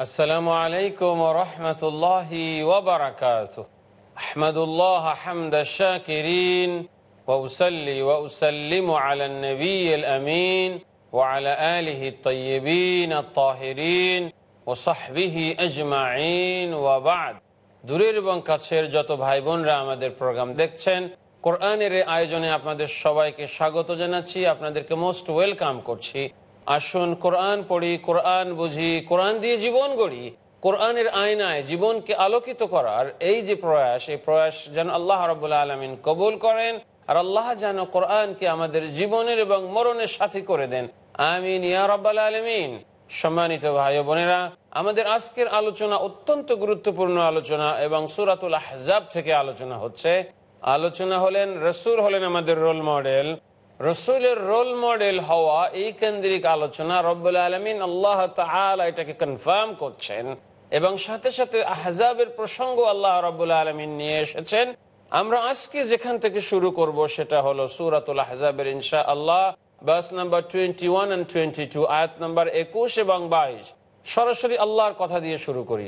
السلام عليكم ورحمة الله وبركاته أحمد الله حمد الشاكرين وأسلي وأسلم على النبي الأمين وعلى آله الطيبين الطاهرين وصحبه أجمعين وبعد দূরের এবং কাছের যত ভাই বোনরা আমাদের প্রোগ্রাম দেখছেন কোরআনের এই আয়োজনে আপনাদের সবাইকে স্বাগত জানাচ্ছি আপনাদেরকে মোস্ট ওয়েলকাম করছি আসুন কোরআন পড়ি, কোরআন বুঝি, কোরআন দিয়ে জীবন গড়ি, কোরআনের আয়নায় জীবনকে আলোকিত করার এই যে প্রয়াস, এই প্রয়াস যেন আল্লাহ রবুল্লা আলমিন কবুল করেন আর আল্লাহ যেন কোরআনকে আমাদের জীবনের এবং মরণের সাথী করে দেন। আমিন, ইয়া রব্বাল আলমিন। সম্মানিত ভাই বোনেরা, আমাদের আজকের আলোচনা অত্যন্ত গুরুত্বপূর্ণ আলোচনা এবং সুরাতুল আহজাব থেকে আলোচনা হচ্ছে। আলোচনা হলেন রসুর হলেন আমাদের রোল মডেল রসুলের রোল মডেল হওয়া এই কেন্দ্রিক আলোচনা রব্বুল আলমিন আল্লাহ এটাকে কনফার্ম করছেন এবং সাথে সাথে আহজাবের প্রসঙ্গ আল্লাহ রব্বুল আলমিন নিয়ে এসেছেন। আমরা আজকে যেখান থেকে শুরু করব সেটা হলো সুরাতুল আহজাবের ইনশা আল্লাহ verse number twenty one twenty two আয়াত নাম্বার একুশ এবং বাইশ। সরাসরি আল্লাহর কথা দিয়ে শুরু করি।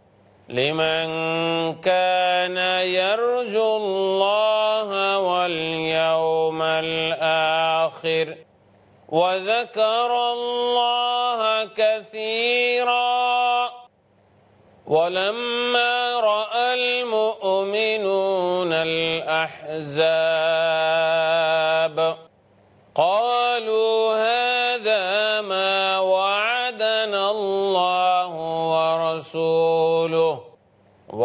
لمن كان يرجو الله واليوم الآخر وذكر الله كثيرا ولما رأى المؤمنون الأحزاب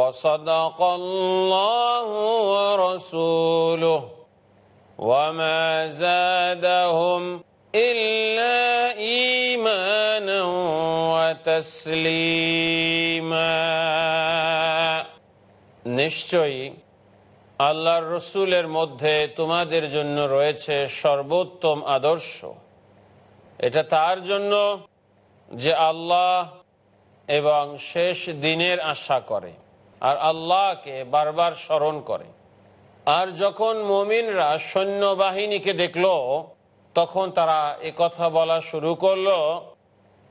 وصدق الله ورسوله وما زادهم إلا إيمانا وتسليما নিশ্চয়ই আল্লাহর রসুলের মধ্যে তোমাদের জন্য রয়েছে সর্বোত্তম আদর্শ এটা তার জন্য যে আল্লাহ এবং শেষ দিনের আশা করে আর আল্লাহকে বারবার স্মরণ করে। আর যখন মমিনরা সৈন্যবাহিনীকে দেখল, তখন তারা কথা বলা শুরু করল,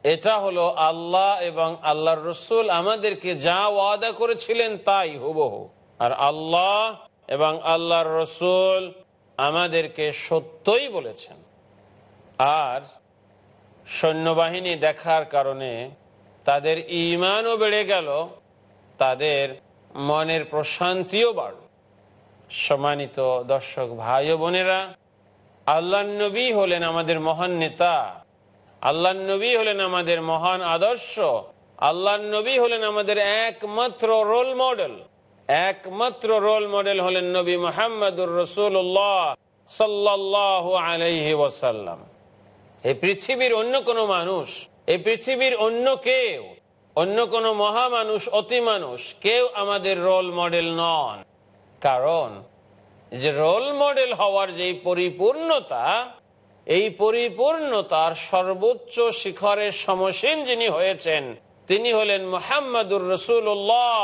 এটা হলো আল্লাহ এবং আল্লাহর রসুল আমাদেরকে যা ওয়াদা করেছিলেন তাই হুবহু। আর আল্লাহ এবং আল্লাহর রসুল আমাদেরকে সত্যই বলেছেন। আর সৈন্যবাহিনী দেখার কারণে তাদের ইমানও বেড়ে গেল তাদের মনের প্রশান্তিও বাড়ল। সম্মানিত দর্শক ভাই বোনেরা আল্লাহ নবী হলেন আমাদের মহান নেতা আল্লাহ নবী হলেন আমাদের মহান আদর্শ আল্লাহ নবী হলেন আমাদের একমাত্র রোল মডেল একমাত্র রোল মডেল হলেন নবী মোহাম্মদুর রসুল্লাহ সাল্লাহ আলাইহি ওয়াসাল্লাম। এই পৃথিবীর অন্য কোনো মানুষ, এই পৃথিবীর অন্য কেউ অন্য কোনো মহামানুষ অতি মানুষ কেউ আমাদের রোল মডেল নন। কারণ, যে রোল মডেল হওয়ার যে পরিপূর্ণতা, এই পরিপূর্ণতার সর্বোচ্চ শিখরের সমসীন যিনি হয়েছেন, তিনি হলেন মোহাম্মদুর রসুল্লাহ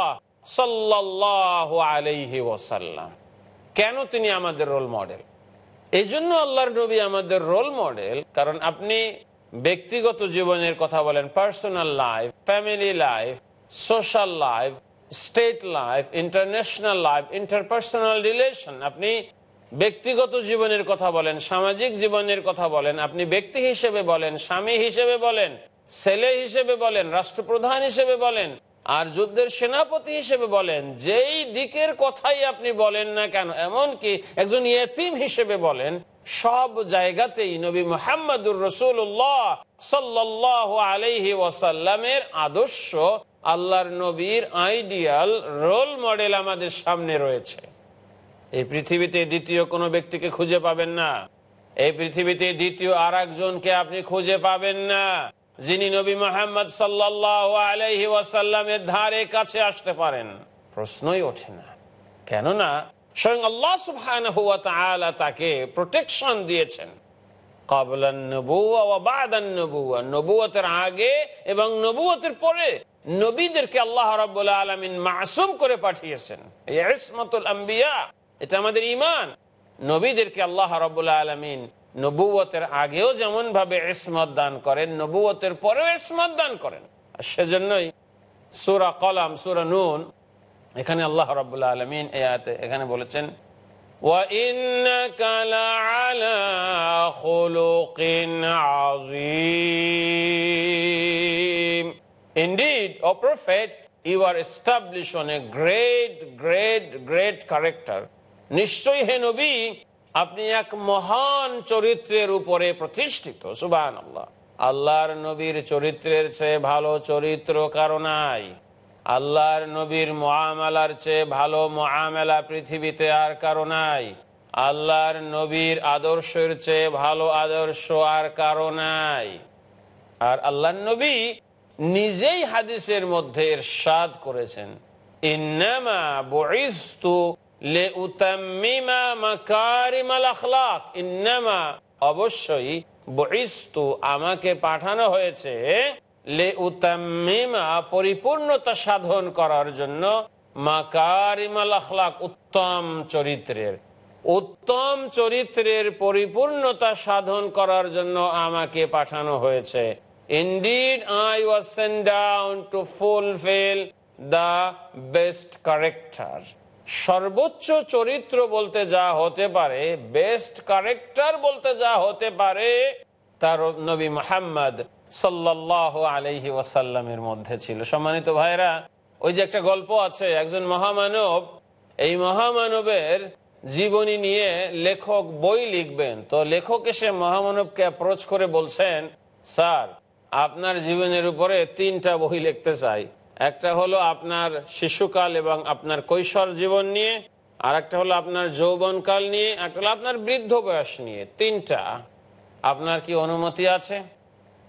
সাল্লাহ আলাইহি ওসাল্লাম কেন তিনি আমাদের রোল মডেল এই জন্য আল্লাহর নবী আমাদের রোল মডেল কারণ আপনি ব্যক্তিগত জীবনের কথা বলেন personal life family life social life state life international life interpersonal relation আপনি ব্যক্তিগত জীবনের কথা বলেন, সামাজিক জীবনের কথা বলেন, আপনি ব্যক্তি হিসেবে বলেন, স্বামী হিসেবে বলেন, ছেলে হিসেবে বলেন, রাষ্ট্রপ্রধান হিসেবে বলেন, আর যুদ্ধের সেনাপতি হিসেবে বলেন, যেই দিকের কথাই আপনি বলেন না কেন, এমনকি একজন ইয়েতিম হিসেবে বলেন সব জায়গাতেই নবী মোহাম্মদুর রসুল্লাহ সাল্লাহ আলহি ওয়াসাল্লামের আদর্শ, আল্লাহর নবীর আইডিয়াল রোল মডেল আমাদের সামনে রয়েছে। এই পৃথিবীতে দ্বিতীয় কোনো ব্যক্তিকে খুঁজে পাবেন না। এই পৃথিবীতে দ্বিতীয় আর একজনকে আপনি খুঁজে পাবেন না। যিনি নবী মোহাম্মদ সাল্লাহ আলহি ওয়াসাল্লামের ধারে কাছে আসতে পারেন। প্রশ্নই ওঠে না। কেননা স্বয়ং আল্লাহ সুবহান তাকে প্রোটেকশন দিয়েছেন। আগে এবং নবুয়তের পরে নবীদেরকে আল্লাহ মাসুম করে পাঠিয়েছেন। আম্বিয়া, এটা আমাদের ইমান নবীদেরকে আল্লাহ রাব্বুল আলামিন নবুয়তের আগেও যেমন ভাবে ইসমত দান করেন নবুয়তের পরেও ইসমত দান করেন। সেজন্যই সুরা কলাম, সুরা নুন এখানে আল্লাহ রবাহ আলমিন এ আয়াতে এখানে বলেছেন Indeed, O Prophet, you are established on a great, great, great character. নিশ্চয়ই হে নবী আপনি এক মহান চরিত্রের উপরে প্রতিষ্ঠিত সুবান আল্লাহ আল্লাহর নবীর চরিত্রের চেয়ে ভালো চরিত্র কারণ আল্লাহর নবীর মহামেলার চেয়ে ভালো মহামেলা পৃথিবীতে আর কারও নাই। আল্লাহর নবীর আদর্শের চেয়ে ভালো আদর্শ আর কারও নাই। আর আল্লাহ নবী নিজেই হাদিসের মধ্যে এরশাদ করেছেন। অবশ্যই আমাকে পাঠানো হয়েছে লে উতাম্মিমা পরিপূর্ণতা সাধন করার জন্য উত্তম চরিত্রের উত্তম চরিত্রের পরিপূর্ণতা সাধন করার জন্য আমাকে পাঠানো হয়েছে। Indeed I was send down to fulfil the best character সর্বোচ্চ চরিত্র বলতে যা হতে পারে বেস্ট কারেক্টার বলতে যা হতে পারে, তার নবী মোহাম্মদ সাল্লাহ আলহি ওয়াসাল্লামের মধ্যে ছিল। সম্মানিত ভাইরা ওই যে একটা গল্প আছে, একজন মহামানব, এই মহামানবের জীবনী নিয়ে লেখক বই লিখবেন। তো লেখক এসে মহামানবকে অ্যাপ্রোচ করে বলছেন, স্যার, আপনার জীবনের উপরে তিনটা বই লিখতে চাই। একটা হলো আপনার শিশুকাল এবং আপনার কৈশোর জীবন নিয়ে আর একটা হলো আপনার যৌবনকাল নিয়ে, একটা হলো আপনার বৃদ্ধ বয়স নিয়ে। তিনটা। আপনার কি অনুমতি আছে?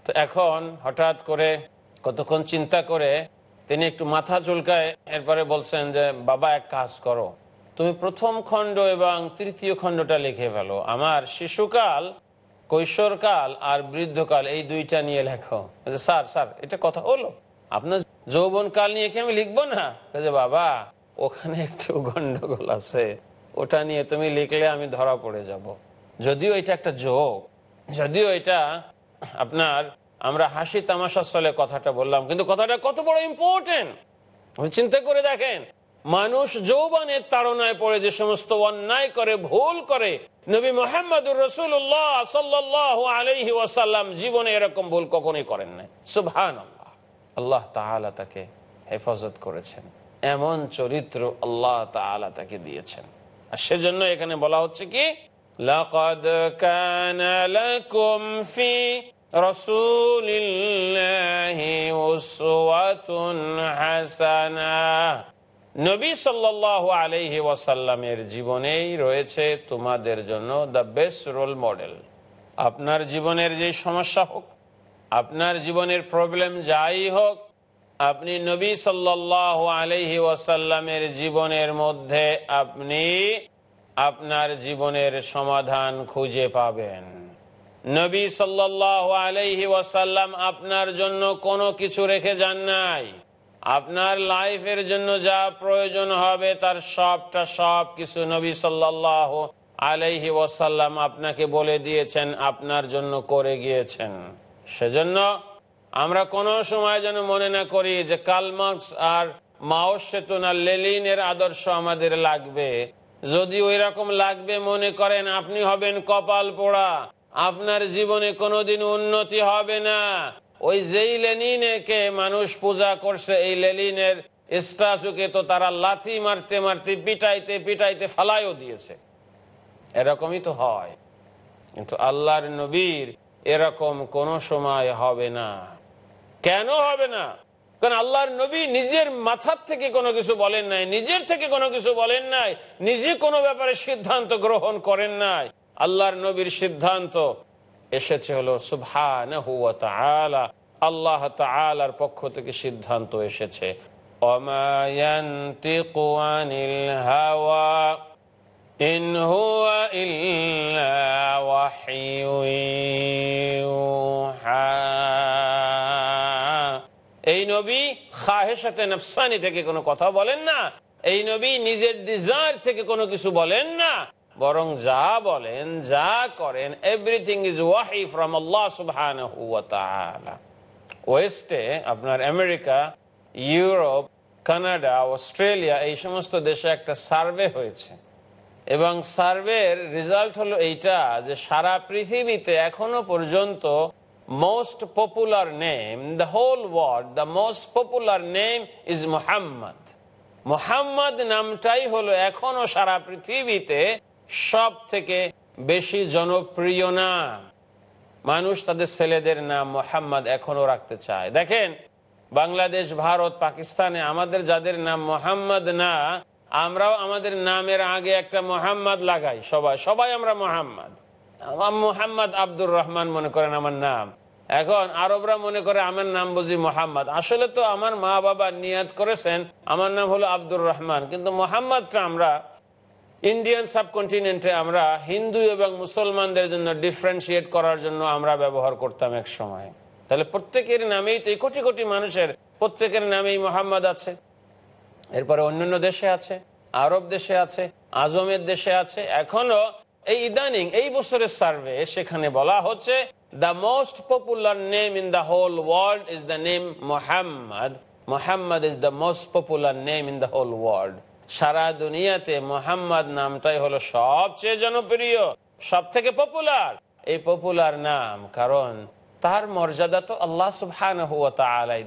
তো এখন হঠাৎ করে কতক্ষণ চিন্তা করে তিনি একটু মাথা চুলকায়, এরপরে বলছেন যে, বাবা, এক কাজ করো। তুমি প্রথম খণ্ড এবং তৃতীয় খণ্ডটা লিখে ফেলো। আমার শিশুকাল, কৈশোরকাল আর বৃদ্ধকাল, এই দুইটা নিয়ে লেখো। স্যার স্যার, এটা কথা হলো? আপনার যৌবনকাল নিয়ে কি আমি লিখব না? বাবা, ওখানে একটু গন্ডগোল আছে। ওটা নিয়ে তুমি লিখলে আমি ধরা পড়ে যাব। যদিও এটা একটা যোগ যদিও এটা আপনার, আমরা হাসি তামাশার স্থলে কথাটা বললাম, কিন্তু কথাটা কত বড় ইম্পর্টেন্ট চিন্তা করে দেখেন, মানুষ যৌবনের তাড়নায় পড়ে, যে সমস্ত অন্যায় করে, ভুল করে, নবী মোহাম্মদুর রসুল্লাহ সাল্লাহ আলহি ওয়াসাল্লাম জীবনে এরকম ভুল কখনোই করেন নাই। সুবহান আল্লাহ আল্লাহ তাহলা তাকে হেফাজত করেছেন। এমন চরিত্র আল্লাহ তাআলা তাকে দিয়েছেন। আর সেজন্য এখানে বলা হচ্ছে কি لقد كان لكم في رسول الله أسوة حسنة নবী সাল্লাহ আলহি ওয়াসাল্লামের জীবনেই রয়েছে তোমাদের জন্য দ্য বেস্ট রোল মডেল আপনার জীবনের যে সমস্যা হোক আপনার জীবনের প্রবলেম যাই হোক আপনি নবী সাল্লাহ আলহি ওয়াসাল্লামের জীবনের মধ্যে আপনি আপনার জীবনের সমাধান খুঁজে পাবেন। নবী সাল্লাহ আলহি ওয়াসাল্লাম আপনার জন্য কোনো কিছু রেখে যান নাই। আপনার লাইফের জন্য যা প্রয়োজন হবে তার সবটা সব কিছু নবী সাল্লাহ আলাইহি ওয়াসাল্লাম আপনাকে বলে দিয়েছেন, আপনার জন্য করে গিয়েছেন। সেজন্য আমরা কোনো সময় যেন মনে না করি যে কালমার্কস আর মাও সেতুন লেলিনের আদর্শ আমাদের লাগবে। যদি ওই রকম লাগবে, মনে করেন আপনি হবেন কপাল পোড়া। আপনার জীবনে কোনোদিন উন্নতি হবে না। ওই যেই লেনিনকে মানুষ পূজা করছে, এই লেলিনের স্ট্যাচুকে তো তারা লাথি মারতে মারতে, পিটাইতে পিটাইতে ফালাইও দিয়েছে। এরকমই তো হয়। কিন্তু আল্লাহর নবীর এরকম কোন সময় হবে না। কেন হবে না? কারণ আল্লাহর নবী নিজের মাথার থেকে কোনো কিছু বলেন নাই, নিজের থেকে কোনো কিছু বলেন নাই, নিজে কোনো ব্যাপারে সিদ্ধান্ত গ্রহণ করেন নাই। আল্লাহর নবীর সিদ্ধান্ত এসেছে হলো সুবহান আল্লাহ তালার পক্ষ থেকে সিদ্ধান্ত এসেছে। অমায়ান্তিকু এই নবী খাহেসাতে নফসানি থেকে কোনো কথা বলেন না। এই নবী নিজের ডিজায়ার থেকে কোনো কিছু বলেন না। বরং যা বলেন, যা করেন এভরিথিং ইজ ওয়াহি ফ্রম আল্লাহ তাআলা ওয়েস্টে আপনার আমেরিকা, ইউরোপ, কানাডা, অস্ট্রেলিয়া, এই সমস্ত দেশে একটা সার্ভে হয়েছে। এবং সার্ভের রেজাল্ট হলো এইটা যে সারা পৃথিবীতে এখনও পর্যন্ত most popular name the whole world the most popular name is Muhammad Muhammad নামটাই হলো এখনও সারা পৃথিবীতে সব থেকে বেশি জনপ্রিয় নাম। মানুষ তাদের ছেলেদের নাম মোহাম্মদ এখনও রাখতে চায়। দেখেন, বাংলাদেশ, ভারত, পাকিস্তানে আমাদের যাদের নাম মোহাম্মদ না, আমরাও আমাদের নামের আগে একটা মোহাম্মদ লাগাই সবাই। সবাই আমরা মোহাম্মদ। মোহাম্মদ আব্দুর রহমান মনে করেন আমার নাম। এখন আরবরা মনে করে আমার নাম বুঝি মোহাম্মদ। আসলে তো আমার মা বাবা নিয়াদ করেছেন, আমার নাম হলো আব্দুর রহমান। কিন্তু মোহাম্মদটা আমরা ইন্ডিয়ান সাবকন্টিনেন্টে আমরা হিন্দু এবং মুসলমানদের জন্য ডিফারেন্সিয়েট করার জন্য আমরা ব্যবহার করতাম এক সময়। তাহলে প্রত্যেকের নামেই তো কোটি কোটি মানুষের প্রত্যেকের নামেই মোহাম্মদ আছে। এরপরে অন্যান্য দেশে আছে, আরব দেশে আছে, আজমের দেশে আছে। এখনও এই ইদানিং, এই বছরের সার্ভে সেখানে বলা হচ্ছে the most popular name in the whole world is the name Mohammad Mohammad is the most popular name in the whole world সারা দুনিয়াতে মোহাম্মদ নামটাই হলো সবচেয়ে জনপ্রিয় সব থেকে পপুলার এই পপুলার নাম, কারণ তার মর্যাদা তো আল্লাহ সুবহান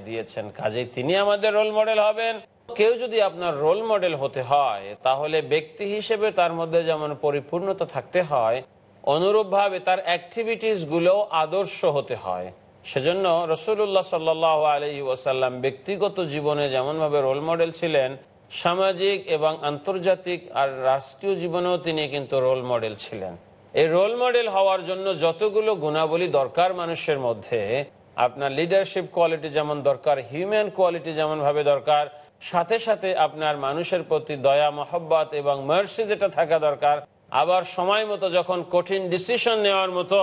দিয়েছেন। কাজেই তিনি আমাদের রোল মডেল হবেন। কেউ যদি আপনার রোল মডেল হতে হয়, তাহলে ব্যক্তি হিসেবে তার মধ্যে যেমন পরিপূর্ণতা থাকতে হয় অনুরূপ ভাবে তার অ্যাক্টিভিটিসগুলো আদর্শ হতে হয়। সেজন্য রসুল্লাহ সাল্লাহ আলহি ওসাল্লাম ব্যক্তিগত জীবনে যেমন ভাবে রোল মডেল ছিলেন, সামাজিক এবং আন্তর্জাতিক আর রাষ্ট্রীয় জীবনেও তিনি কিন্তু রোল মডেল ছিলেন। এই রোল মডেল হওয়ার জন্য যতগুলো গুণাবলী দরকার মানুষের মধ্যে, আপনার লিডারশিপ কোয়ালিটি যেমন দরকার হিউম্যান কোয়ালিটি যেমন ভাবে দরকার সাথে সাথে আপনার মানুষের প্রতি দয়া, মহব্বত এবং মার্সি যেটা থাকা দরকার, আবার সময় মতো যখন কঠিন ডিসিশন নেওয়ার মতো,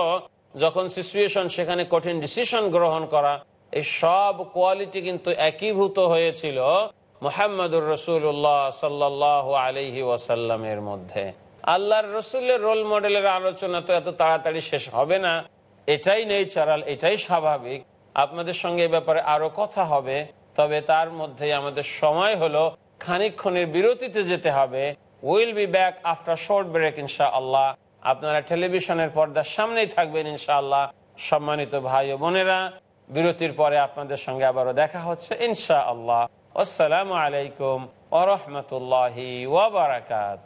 যখন সিচুয়েশন সেখানে কঠিন ডিসিশন গ্রহণ করা, এই সব কোয়ালিটি কিন্তু একীভূত হয়েছিল মোহাম্মদুর রসুল্লাহ সাল্লাহ আলহি ওয়াসাল্লামের মধ্যে। আল্লাহর রসুলের রোল মডেলের আলোচনা তো এত তাড়াতাড়ি শেষ হবে না। এটাই নেই চারাল এটাই স্বাভাবিক। আপনাদের সঙ্গে এ ব্যাপারে আরও কথা হবে। তবে তার মধ্যে আমাদের সময় হলো খানিক্ষণের বিরতিতে যেতে হবে। Will be back after short break ইনশা আল্লাহ আপনারা টেলিভিশনের পর্দার সামনেই থাকবেন, ইনশাআল্লাহ। সম্মানিত ভাই ও বোনেরা, বিরতির পরে আপনাদের সঙ্গে আবারও দেখা হচ্ছে ইনশা আল্লাহ আসসালামু আলাইকুম ওয়াবারাকাত আল্লাহর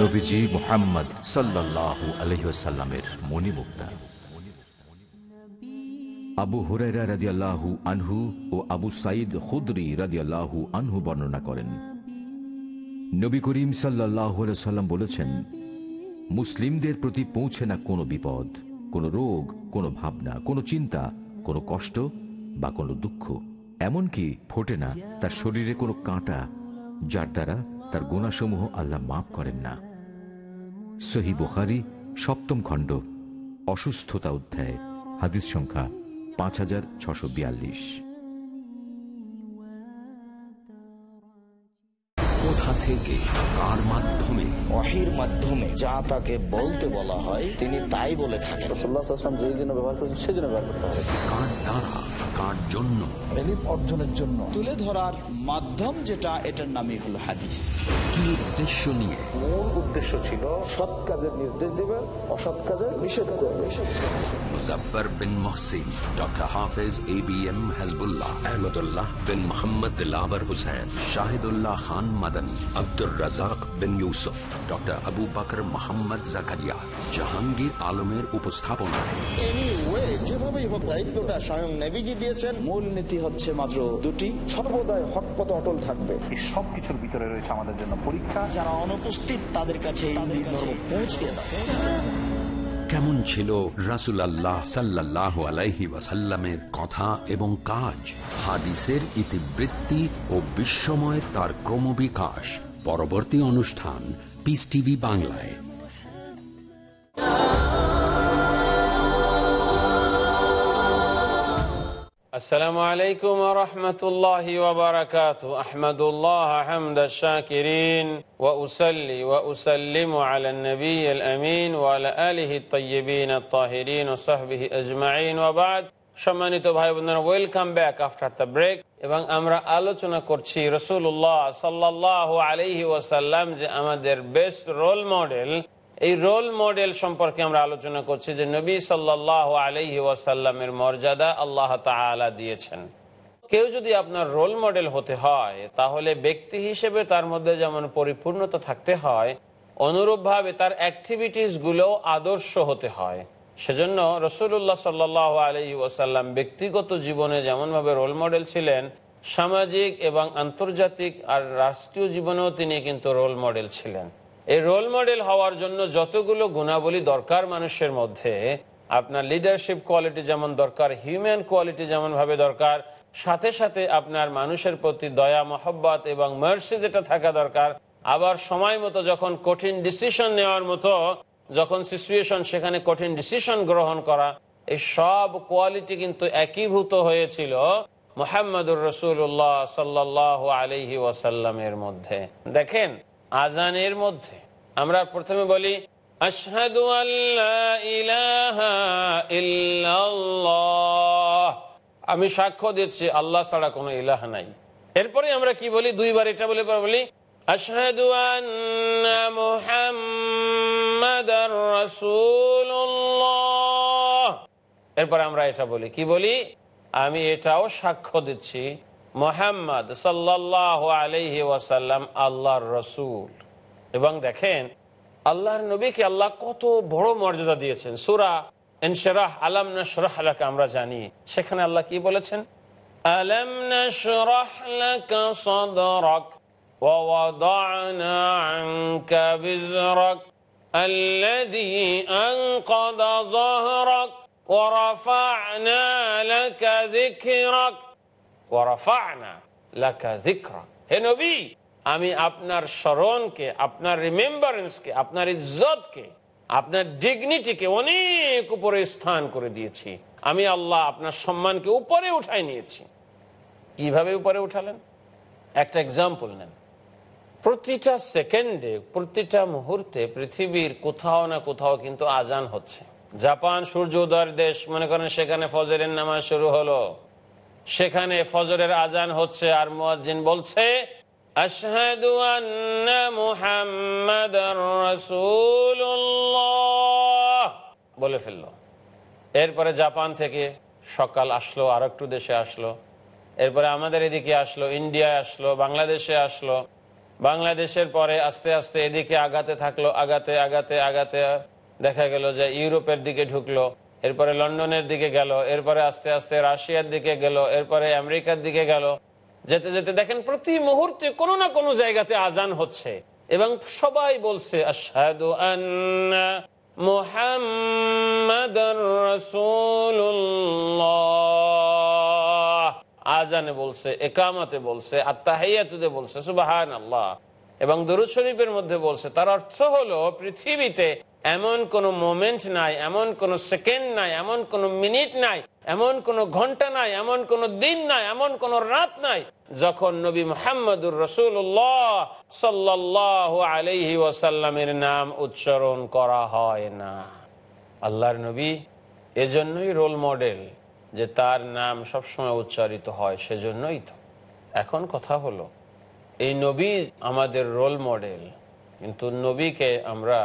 নবীজি মোহাম্মদ সাল্লাল্লাহু আলহিসাল্লামের মণিমুক্তা। আবু হুরাইরা রাদিয়াল্লাহু আনহু ও আবু সাইদ খুদরি রাদিয়াল্লাহু আনহু বর্ণনা করেন। নবী করিম সাল্লাহ সাল্লাম বলেছেন, মুসলিমদের প্রতি পৌঁছে না কোনো বিপদ, কোনো রোগ, কোনো ভাবনা, কোনো চিন্তা, কোনো কষ্ট বা কোনো দুঃখ। এমনকি ফোটে না তার শরীরে কোনো কাঁটা, যার দ্বারা তার গুণাসমূহ আল্লাহ মাফ করেন না। সহি বুখারি সপ্তম খণ্ড অসুস্থতা অধ্যায় হাদিস সংখ্যা পাঁচ হাজার ছশো বিয়াল্লিশ। কোথা থেকে কার মাধ্যমে? ওয়াহির মাধ্যমে যা তাকে বলতে বলা হয় তিনি তাই বলে থাকেন। রসুল্লাহাম যেই জন্য ব্যবহার করেছেন সেই জন্য ব্যবহার করতে হবে। কার দ্বারা কার জন্য? অর্জনের জন্য। তুলে ধরার মাধ্যম যেটা এটার নামই হলো হাদিস। কি উদ্দেশ্য নিয়ে? মূল উদ্দেশ্য ছিল সৎ কাজের নির্দেশ দিবে অসৎ কাজের নিষেধ করবে। Muzaffar bin Mohsin doctor Hafez A B M Hizbullah Ahmadullah bin Mohammad Dilawar Hossain Shahidullah Khan Madani Abdur Razzak bin Yusuf doctor Abu Bakr Mohammad Zakaria Jahangir আলমের উপস্থাপনায় এনিওয়ে যেভাবেই হোক দায়িত্বটা স্বয়ং নেভিজি দিয়েছেন। মূল নীতি হচ্ছে মাত্র দুটি। সর্বদাই হক পথ অটল থাকবে। সবকিছুর ভিতরে রয়েছে আমাদের জন্য পরীক্ষা। যারা অনুপস্থিত তাদের কাছে পৌঁছে কেমন ছিল রাসুল আল্লাহ সাল্লাহ আলাইহি ওয়াসাল্লামের কথা এবং কাজ? হাদিসের ইতিবৃত্তি ও বিস্ময় তার ক্রমবিকাশ। পরবর্তী অনুষ্ঠান পিস টিভি বাংলায়। السلام عليكم ورحمة الله وبركاته أحمد الله حمد الشاكرين وأسلي وأسلم على النبي الأمين وعلى آله الطيبين الطاهرين وصحبه أجمعين وبعد সম্মানিত ভাই বোনেরা welcome back after the break এবং আমরা আলোচনা করছি রসুল্লাহ সাল্লাহ আলহি ওয়াসাল্লাম যে আমাদের বেস্ট রোল মডেল এই রোল মডেল সম্পর্কে আমরা আলোচনা করছি যে নবী সাল্লাহ আলহি ওয়াসাল্লামের মর্যাদা আল্লাহ তালা দিয়েছেন। কেউ যদি আপনার রোল মডেল হতে হয়, তাহলে ব্যক্তি হিসেবে তার মধ্যে যেমন পরিপূর্ণতা থাকতে হয়, অনুরূপভাবে তার অ্যাক্টিভিটিসগুলো আদর্শ হতে হয়। সেজন্য রসুল্লাহ সাল্লাহ আলহি ওয়াসাল্লাম ব্যক্তিগত জীবনে যেমনভাবে রোল মডেল ছিলেন, সামাজিক এবং আন্তর্জাতিক আর রাষ্ট্রীয় জীবনেও তিনি কিন্তু রোল মডেল ছিলেন। এই রোল মডেল হওয়ার জন্য যতগুলো গুণাবলী দরকার মানুষের মধ্যে, আপনার লিডারশিপ কোয়ালিটি যেমন দরকার হিউম্যান কোয়ালিটি যেমন ভাবে দরকার, সাথে সাথে আপনার মানুষের প্রতি দয়া, মহব্বত এবং মার্সি যেটা থাকা দরকার, আবার সময় মতো যখন কঠিন ডিসিশন নেওয়ার মতো, যখন সিচুয়েশন সেখানে কঠিন ডিসিশন গ্রহণ করা, এই সব কোয়ালিটি কিন্তু একীভূত হয়েছিল মোহাম্মদুর রসুল্লাহ সাল্লাহ আলহি ওয়াসাল্লামের মধ্যে। দেখেন আজানের মধ্যে। আমরা প্রথমে বলি ইলাহা আমি সাক্ষ্য দিচ্ছি, আল্লাহ ছাড়া কোনো ইলাহ নাই। এরপরে আমরা কি বলি? দুইবার এটা বলে বলি রাসূলুল্লাহ। এরপরে আমরা এটা বলি, কি বলি? আমি এটাও সাক্ষ্য দিচ্ছি মোহাম্মদ সাল্লাহ আলহি ওয়াসাল্লাম আল্লাহর রসুল এবং দেখেন আল্লাহর নবীকে আল্লাহ কত বড় মর্যাদা দিয়েছেন সুরা এনশরাহ আলম নশরাহ আলাকে আমরা জানি সেখানে আল্লাহ কি বলেছেন আলম নশরাহ লাকা সাদরাক ووضعنا عنك بزرك الذي أنقض ظهرك ورفعنا لك ذكرك ورفعنا لك ذكرك হে নবী, আমি আপনার স্মরণকে, আপনার রিমেম্বারেন্সকে আপনার ইজ্জতকে, আপনার ডিগনিটিকে অনেক উপরে স্থান করে দিয়েছি। আমি আল্লাহ আপনার সম্মানকে উপরে উঠাই নিয়েছি। কীভাবে উপরে উঠালেন? একটা এক্সাম্পল নেন। প্রতিটা সেকেন্ডে, প্রতিটা মুহূর্তে পৃথিবীর কোথাও না কোথাও কিন্তু আজান হচ্ছে। জাপান সূর্য উদয়ের দেশ, মনে করেন সেখানে ফজরের নামাজ শুরু হলো। সেখানে ফজরের আজান হচ্ছে আর মুয়াজ্জিন বলছে, আশহাদু আন্না মুহাম্মাদার রাসূলুল্লাহ বলে ফেলল। এরপরে জাপান থেকে সকাল আসলো, আর একটু দেশে আসলো। এরপরে আমাদের এদিকে আসলো, ইন্ডিয়ায় আসলো, বাংলাদেশে আসলো। বাংলাদেশের পরে আস্তে আস্তে এদিকে আগাতে থাকল, আগাতে আগাতে আগাতে দেখা গেল যে ইউরোপের দিকে ঢুকলো। এরপরে লন্ডনের দিকে গেল, এরপরে আস্তে আস্তে রাশিয়ার দিকে গেল, এরপরে আমেরিকার দিকে গেল। যেতে যেতে দেখেন প্রতি মুহূর্তে কোনো না কোনো জায়গাতে আজান হচ্ছে এবং সবাই বলছে আজানে বলছে, একামতে বলছে আত্মাহিয়াতুতে বলছে সুবাহান আল্লাহ এবং দরুদ শরীফের মধ্যে বলছে, তার অর্থ হলো পৃথিবীতে এমন কোন মোমেন্ট নাই, এমন কোন সেকেন্ড নাই, এমন কোন মিনিট নাই, এমন কোন ঘণ্টা নাই, এমন কোন দিন নাই, এমন কোন রাত নাই, যখন নবী মোহাম্মদুর রসুল্লাহ সাল্লাহ আলহি ওয়াসাল্লামের নাম উচ্চারণ করা হয় না। আল্লাহর নবী এজন্যই রোল মডেল যে তার নাম সবসময় উচ্চারিত হয়, সেজন্যই তো। এখন কথা হলো এই নবী আমাদের রোল মডেল কিন্তু নবীকে আমরা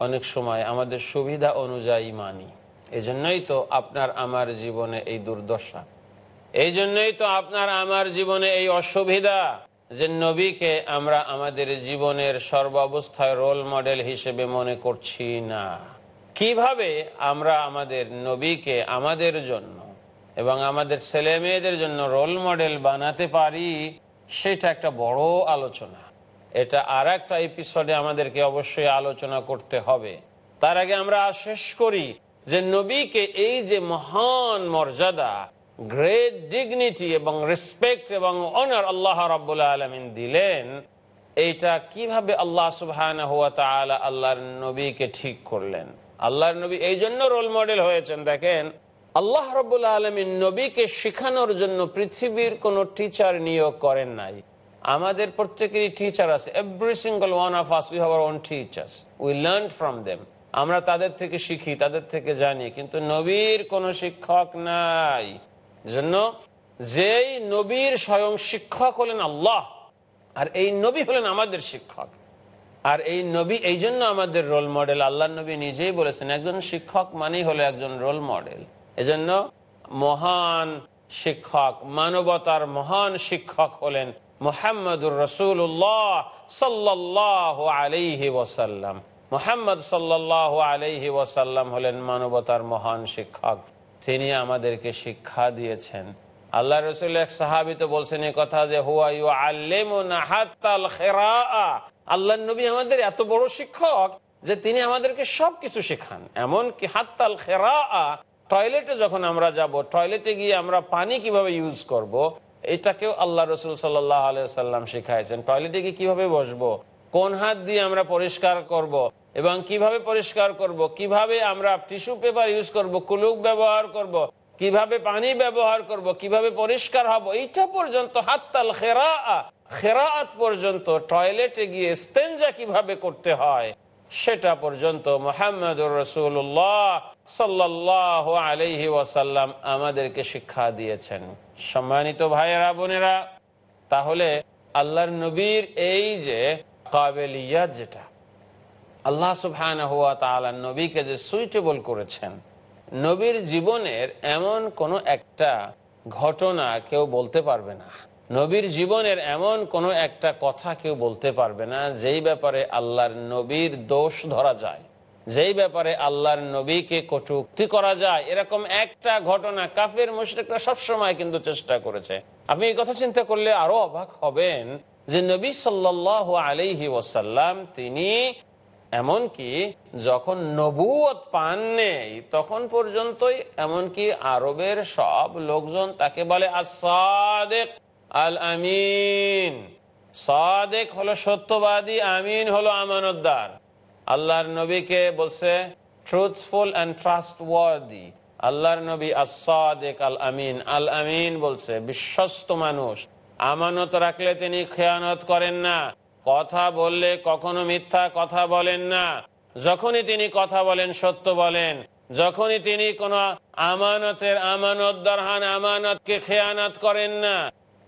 অনেক সময় আমাদের সুবিধা অনুযায়ী মানি। এজন্যই তো আপনার আমার জীবনে এই দুর্দশা। এই জন্যই তো আপনার আমার জীবনে এই অসুবিধা যে নবীকে আমরা আমাদের জীবনের সর্বাবস্থায় রোল মডেল হিসেবে মনে করছি না। কীভাবে আমরা আমাদের নবীকে আমাদের জন্য এবং আমাদের ছেলে মেয়েদের জন্য রোল মডেল বানাতে পারি সেটা একটা বড় আলোচনা। এটা আর একটা এপিসোডে আমাদেরকে অবশ্যই আলোচনা করতে হবে। তার আগে আমরা শেষ করি যে নবীকে এই যে মহান মর্যাদা গ্রেট ডিগনিটি এবং রেসপেক্ট এবং অনার আল্লাহ রাবুল্লাহ আলমিন দিলেন, এইটা কীভাবে আল্লাহ সুবাহ আল্লাহর নবীকে ঠিক করলেন? আল্লাহর নবী এই জন্য রোল মডেল হয়েছেন, দেখেন। আল্লাহ রবুল্লা আলমিন নবীকে শেখানোর জন্য পৃথিবীর কোনো টিচার নিয়োগ করেন নাই। আমাদের প্রত্যেকেরই টিচার আছে। Every single one of us we have own teachers we learn from them আমরা তাদের থেকে শিখি, তাদের থেকে জানি, কিন্তু নবীর কোনো শিক্ষক নাই। জন্য যেই নবীর স্বয়ং শিক্ষক হলেন আল্লাহ, আর এই নবী হলেন আমাদের শিক্ষক। আর এই নবী এই জন্য আমাদের রোল মডেল আল্লাহ নবী নিজেই বলেছেন, একজন শিক্ষক মানেই হলো একজন রোল মডেল এজন্য মহান শিক্ষক, মানবতার মহান শিক্ষক হলেন মোহাম্মদুর রসুল্লাহ সাল্লাহ আলাইহি ওসাল্লাম মোহাম্মদ সাল্লাহ আলাইহি ওসাল্লাম হলেন মানবতার মহান শিক্ষক। তিনি আমাদেরকে শিক্ষা দিয়েছেন। আল্লাহ রসুল এক সাহাবি তো বলছেন এই কথা যে আল্লাহ নবী আমাদের এত বড় শিক্ষক যে তিনি আমাদেরকে সবকিছু শেখান। এমনকি হাত্তাল খেরা টয়লেটে যখন আমরা যাব টয়লেটে গিয়ে আমরা পানি কীভাবে ইউজ করব। এটাকেও আল্লাহ রসুল সাল্লাম শিখাইছেন টয়লেটে গিয়ে কীভাবে বসবো, কোন হাত দিয়ে আমরা পরিষ্কার করব। এবং কীভাবে পরিষ্কার করব। কীভাবে আমরা টিস্যু পেপার ইউজ করব কুলুক ব্যবহার করব। কীভাবে পানি ব্যবহার করব। কীভাবে পরিষ্কার হব, এইটা পর্যন্ত, হাত্তাল খেরা খেরাত পর্যন্ত টয়লেটে গিয়ে স্তেঞ্জা কীভাবে করতে হয়, সেটা পর্যন্ত মোহাম্মদুর রসুল্লাহ আমাদেরকে শিক্ষা দিয়েছেন। সম্মানিত ভাইয়েরা, বোনেরা, তাহলে আল্লাহর নবীর এই যে যেটা, আল্লাহ নবীকে যে সুইটেবল করেছেন, নবীর জীবনের এমন কোনো একটা ঘটনা কেউ বলতে পারবে না। নবীর জীবনের এমন কোনো একটা কথা কেউ বলতে পারবে না, যেই ব্যাপারে আল্লাহর নবীর দোষ ধরা যায়। যেই ব্যাপারে আল্লাহর নবীকে কটুক্তি করা যায়, এরকম একটা ঘটনা কাফের মুশরিকরা সবসময় কিন্তু চেষ্টা করেছে। আপনি এই কথা চিন্তা করলে আরও অবাক হবেন যে নবী সাল্লাহ আলিহি ওসাল্লাম তিনি এমনকি যখন নবুয়ত পান নেই তখন পর্যন্তই এমনকি আরবের সব লোকজন তাকে বলে আসাদেক আল আমিন সাদেক হলো সত্যবাদী, আমিন হলো আমানতদার। আল্লাহর নবীকে বলছে ট্রুথফুল অ্যান্ড ট্রাস্ট ওয়ার্দি আল্লাহর নবী আসাদেক আল আমিন আল আমিন বলছে, বিশ্বস্ত মানুষ। আমানত রাখলে তিনি খেয়ানত করেন না। কথা বললে কখনো মিথ্যা কথা বলেন না। যখনই তিনি কথা বলেন, সত্য বলেন। যখনই তিনি কোন আমানতের আমানত, দরহান আমানতকে খেয়ানত করেন না।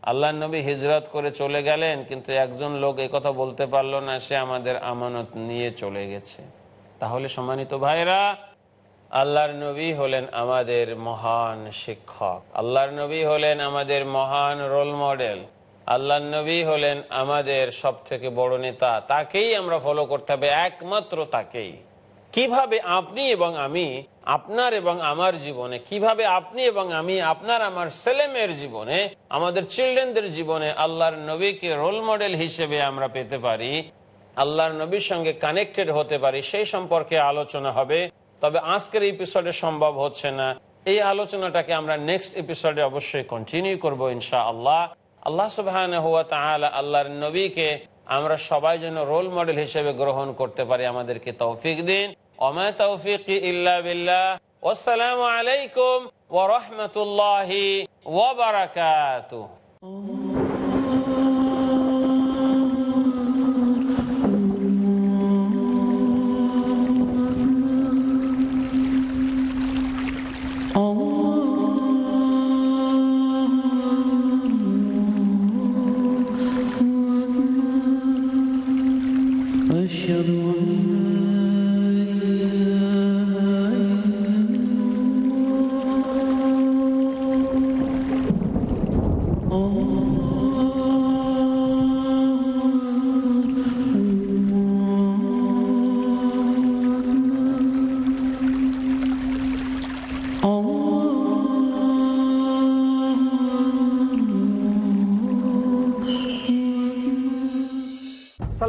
আল্লাহ নবী হিজরত করে চলে গেলেন, কিন্তু একজন লোক কথা বলতে পারল না, সে আমাদের আমানত নিয়ে চলে গেছে। তাহলে সম্মানিত ভাইরা আল্লাহর নবী হলেন আমাদের মহান শিক্ষক। আল্লাহর নবী হলেন আমাদের মহান রোল মডেল আল্লাহর নবী হলেন আমাদের সব থেকে বড় নেতা। তাকেই আমরা ফলো করতে হবে, একমাত্র তাকেই। কীভাবে আপনি এবং আমি আপনার এবং আমার জীবনে, কীভাবে আপনি এবং আমি আপনার, আমার ছেলেমেয়ের জীবনে, আমাদের চিলড্রেনদের জীবনে আল্লাহর নবীকে রোল মডেল হিসেবে আমরা পেতে পারি, আল্লাহর নবীর সঙ্গে কানেক্টেড হতে পারি, সেই সম্পর্কে আলোচনা হবে। তবে আজকের এপিসোডে সম্ভব হচ্ছে না। এই আলোচনাটাকে আমরা নেক্সট এপিসোডে অবশ্যই কন্টিনিউ করব ইনশা আল্লাহ আল্লাহ সুবাহ আল্লাহর নবীকে আমরা সবাই যেন রোল মডেল হিসেবে গ্রহণ করতে পারি আমাদেরকে তৌফিক দিন। অমা তৌফিক ইল্লা বিল্লাহ। আসসালামু আলাইকুম ও রাহমাতুল্লাহি ওয়া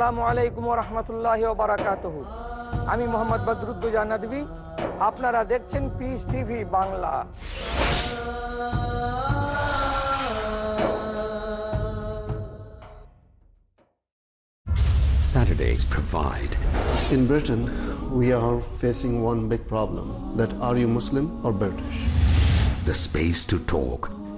আসসালামু আলাইকুম রহমতুল্লাহ বারাকাত আমি মোহাম্মদ বদরুদ্দুজা নদী আপনারা দেখছেন Peace TV Bangla Saturdays provide. In Britain, we are facing one big problem that are you Muslim or British? The space to talk.